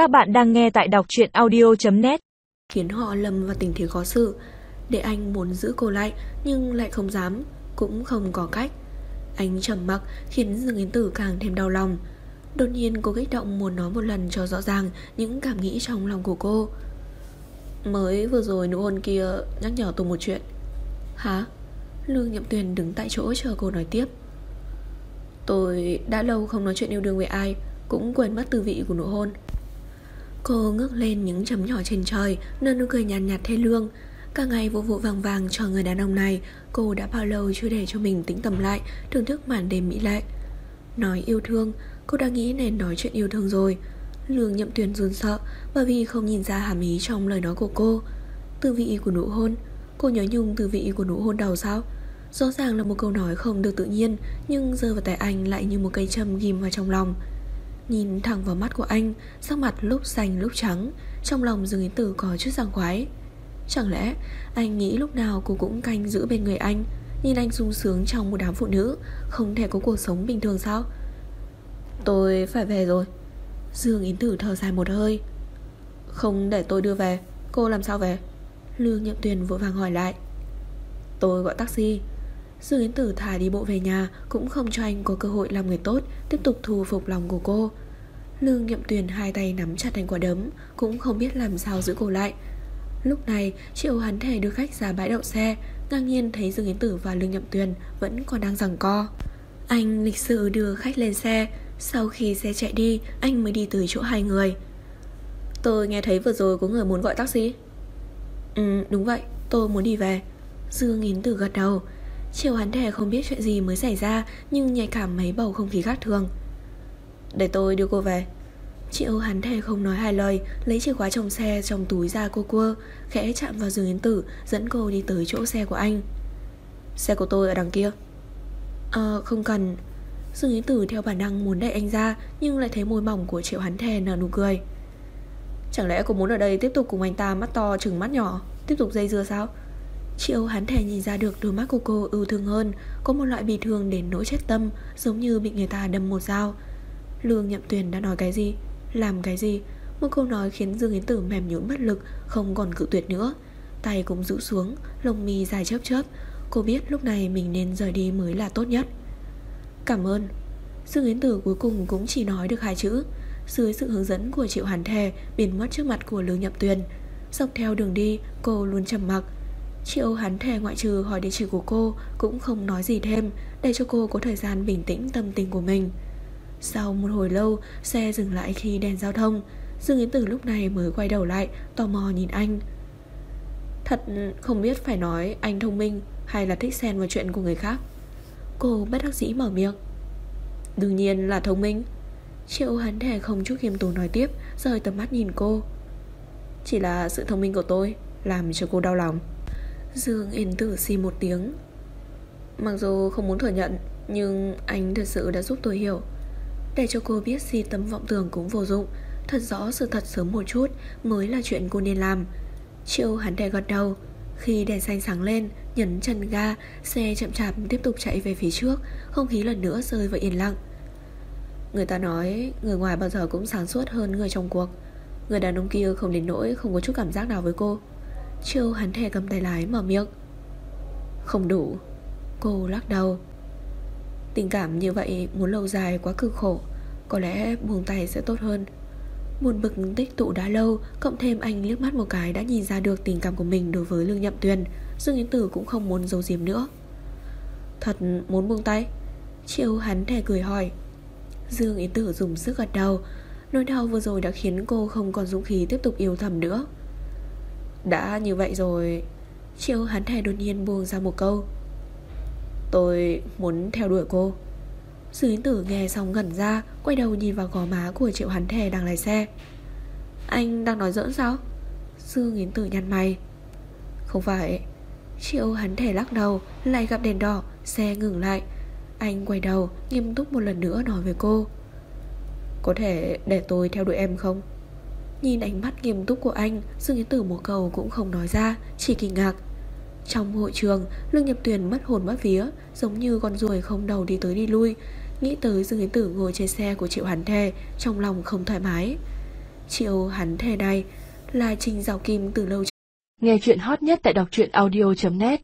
Các bạn đang nghe tại đọc truyện audio.net Khiến họ lầm vào tình thế khó xử. Để anh muốn giữ cô lại, Nhưng lại không dám, Cũng không có cách. Anh trầm mặc khiến Dương Yến Tử càng thêm đau lòng. Đột nhiên cô kích động muốn nói một lần cho rõ ràng Những cảm nghĩ trong lòng của cô. Mới vừa rồi nụ hôn kia, nhắc nhở tôi một chuyện. Hả? Lương Nhậm Tuyền đứng tại chỗ chờ cô nói tiếp. Tôi đã lâu không nói chuyện yêu đương với ai, Cũng quên mất tư vị của nụ hôn. Cô ngước lên những chấm nhỏ trên trời Nở nụ cười nhàn nhạt, nhạt thê lương. Cả ngày vụ vụ vàng vàng cho người đàn ông này Cô đã bao lâu chưa để cho mình tĩnh tâm lại Thưởng thức màn đêm mỹ lệ. Nói yêu thương Cô đã nghĩ nên nói chuyện yêu thương rồi. Lương nhậm tuyển run sợ Bởi vì không nhìn ra hàm ý trong lời nói của cô. Tư vị của nụ hôn Cô nhớ nhung tư vị của nụ hôn đầu sao? Rõ ràng là một câu nói không được tự nhiên Nhưng rơi vào tay anh lại như một cây châm ghim vào trong lòng. Nhìn thẳng vào mắt của anh, Sắc mặt lúc xanh lúc trắng, Trong lòng Dương Yến Tử có chút giảng khoái. Chẳng lẽ anh nghĩ lúc nào cô cũng canh giữ bên người anh, Nhìn anh sung sướng trong một đám phụ nữ, Không thể có cuộc sống bình thường sao? Tôi phải về rồi. Dương Yến Tử thở dài một hơi. Không để tôi đưa về, Cô làm sao về? Lương Nhậm Tuyền vội vàng hỏi lại. Tôi gọi taxi. Dương Yến Tử thả đi bộ về nhà, Cũng không cho anh có cơ hội làm người tốt, Tiếp tục thu phục lòng của cô. Lương Nhậm Tuyền hai tay nắm chặt thành quả đấm, Cũng không biết làm sao giữ cô lại. Lúc này, Triệu hắn thể đưa khách ra bãi đậu xe, Ngang nhiên thấy Dương Yến Tử và Lương Nhậm Tuyền Vẫn còn đang giằng co. Anh lịch sự đưa khách lên xe, Sau khi xe chạy đi, Anh mới đi từ chỗ hai người. Tôi nghe thấy vừa rồi có người muốn gọi taxi. Ừ đúng vậy, Tôi muốn đi về. Dương Yến Tử gật đầu. Triệu hắn Thề không biết chuyện gì mới xảy ra, Nhưng nhạy cảm mấy bầu không khí khác thường. Để tôi đưa cô về. Triệu hắn Thề không nói hai lời, Lấy chìa khóa trong xe trong túi ra cô cua, Khẽ chạm vào giường yến tử, Dẫn cô đi tới chỗ xe của anh. Xe của tôi ở đằng kia. Ờ không cần. Dương Yến Tử theo bản năng muốn đẩy anh ra, Nhưng lại thấy môi mỏng của Triệu Hắn Thề nở nụ cười. Chẳng lẽ cô muốn ở đây tiếp tục cùng anh ta mắt to chừng mắt nhỏ, Tiếp tục dây dưa sao? Triệu hắn thể nhìn ra được đôi mắt của cô ưu thương hơn, Có một loại bị thương đến nỗi chết tâm, Giống như bị người ta đâm một dao. Lương Nhậm Tuyền đã nói cái gì? Làm cái gì? Một câu nói khiến Dương Yến Tử mềm nhũn bất lực, Không còn cự tuyệt nữa. Tay cũng rũ xuống, Lông mi dài chớp chớp. Cô biết lúc này mình nên rời đi mới là tốt nhất. Cảm ơn. Dương Yến Tử cuối cùng cũng chỉ nói được hai chữ. Dưới sự hướng dẫn của Triệu Hàn Thề Biến mất trước mặt của Lương Nhậm Tuyền. Dọc theo đường đi, cô luôn trầm mặc. Triệu hắn thề ngoại trừ hỏi địa chỉ của cô, Cũng không nói gì thêm, Để cho cô có thời gian bình tĩnh tâm tình của mình. Sau một hồi lâu, Xe dừng lại khi đèn giao thông. Dương Yến Tử lúc này mới quay đầu lại, Tò mò nhìn anh. Thật không biết phải nói anh thông minh Hay là thích xen vào chuyện của người khác. Cô bất đắc dĩ mở miệng. Đương nhiên là thông minh. Triệu hắn thề không chút khiêm tốn nói tiếp, Rời tầm mắt nhìn cô. Chỉ là sự thông minh của tôi Làm cho cô đau lòng. Dương Yên Tử xì một tiếng. Mặc dù không muốn thừa nhận, Nhưng anh thật sự đã giúp tôi hiểu. Để cho cô biết si tấm vọng tưởng cũng vô dụng, Thật rõ sự thật sớm một chút Mới là chuyện cô nên làm. Triệu hắn đè gật đầu, Khi đèn xanh sáng lên, Nhấn chân ga, Xe chậm chạp tiếp tục chạy về phía trước, Không khí lần nữa rơi vào yên lặng. Người ta nói Người ngoài bao giờ cũng sáng suốt hơn người trong cuộc. Người đàn ông kia không đến nỗi Không có chút cảm giác nào với cô. Chiêu hắn thè cầm tay lái mở miệng. Không đủ. Cô lắc đầu. Tình cảm như vậy muốn lâu dài quá cực khổ, Có lẽ buông tay sẽ tốt hơn. Buồn bực tích tụ đã lâu, Cộng thêm anh liếc mắt một cái Đã nhìn ra được tình cảm của mình đối với Lương Nhậm Tuyền, Dương Yến Tử cũng không muốn giấu giếm nữa. Thật muốn buông tay? Triệu hắn thè cười hỏi. Dương Yến Tử dùng sức gật đầu. Nỗi đau vừa rồi đã khiến cô không còn dũng khí tiếp tục yêu thầm nữa đã như vậy rồi Triệu hắn Thề đột nhiên buông ra một câu. Tôi muốn theo đuổi cô. Sư yến tử nghe xong ngẩn ra, Quay đầu nhìn vào gò má của triệu hắn Thề đang lái xe. Anh đang nói giỡn sao? Sư yến tử nhăn mày. Không phải Triệu hắn Thề lắc đầu, Lại gặp đèn đỏ, Xe ngừng lại. Anh quay đầu, nghiêm túc một lần nữa nói với cô. Có thể để tôi theo đuổi em không? Nhìn ánh mắt nghiêm túc của anh, Dương Yến Tử một câu cũng không nói ra, Chỉ kinh ngạc. Trong hội trường, Lương Nhập Tuyền mất hồn mất vía, Giống như con ruồi không đầu đi tới đi lui. Nghĩ tới Dương Yến Tử ngồi trên xe của Triệu Hàn Thề Trong lòng không thoải mái. Triệu hán thề này Là Trình Giảo Kim từ lâu Nghe chuyện hot nhất tại đọc truyện audio.net